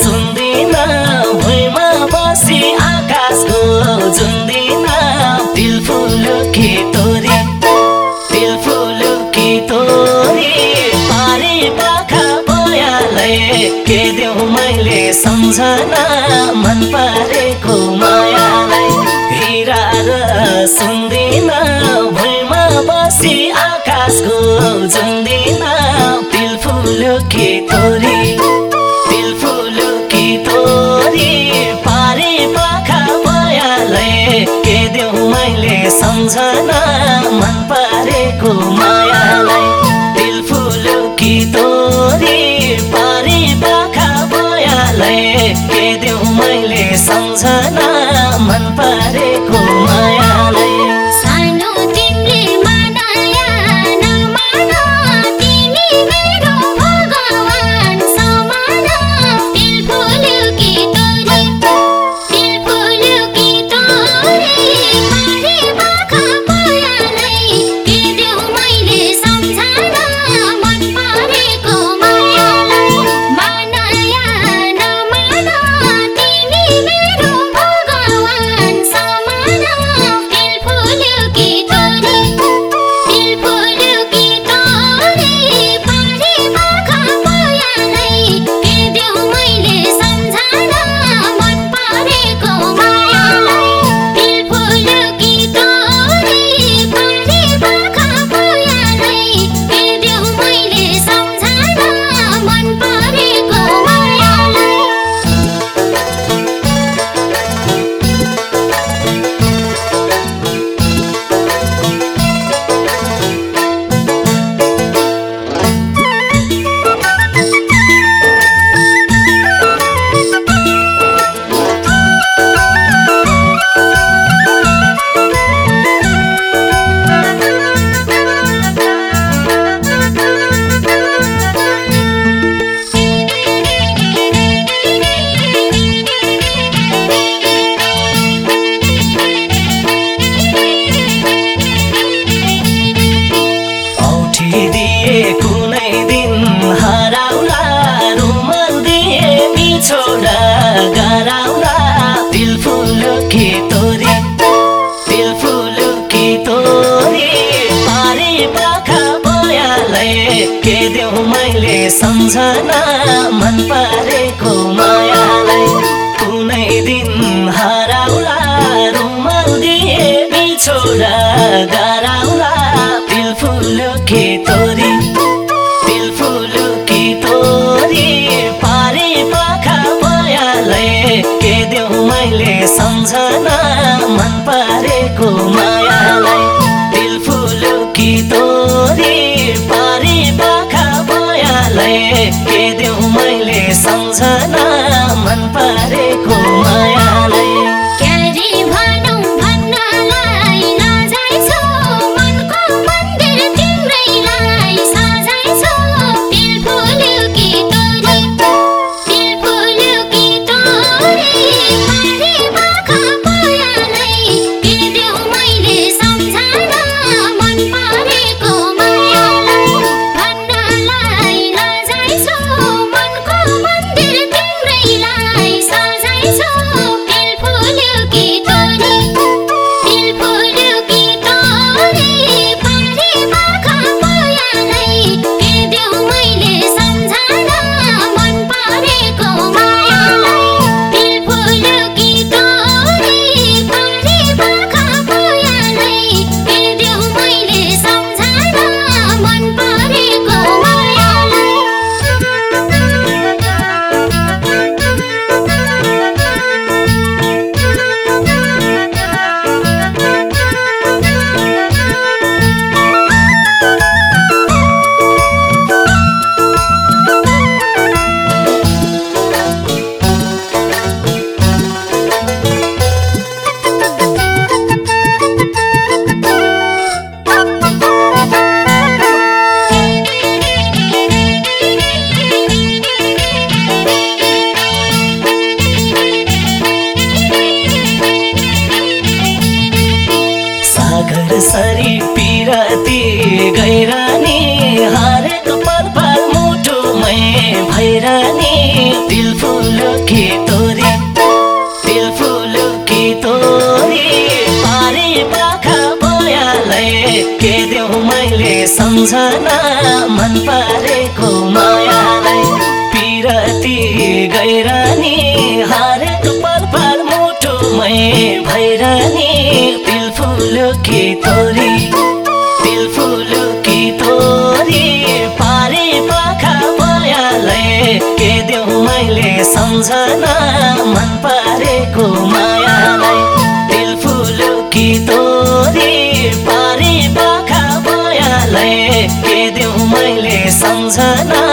सुन्दिन भुइँमा बसी आकाशको जुन्दिन। दिल फुलो कि तोरी दिल फुलो कि तोरी। पारी पाखा के देऊ मैले सम्झना मन परेको मायालाई हिरा र सुन्दिन। भुइँमा बसी आकाशको जुन्दिन दिल फुलो कि तोरी। छोरी परे पाखा बयालाई के देऊ मैले सम्झना मन परेको? सम्झना मन पारेको मायालाई कुनै दिन हराउला रुमाल दिए बिछोडा गराउला। तिल के तोरी तोरी। पारे पाखा मायालाई के देऊ मैले सम्झना मन पारेको माया के देऊ मैले सम्झना? सम्झना मन पारेको मायालाई पिरती गैरानी हरेक पल पल मुटुमै भैरानी। ah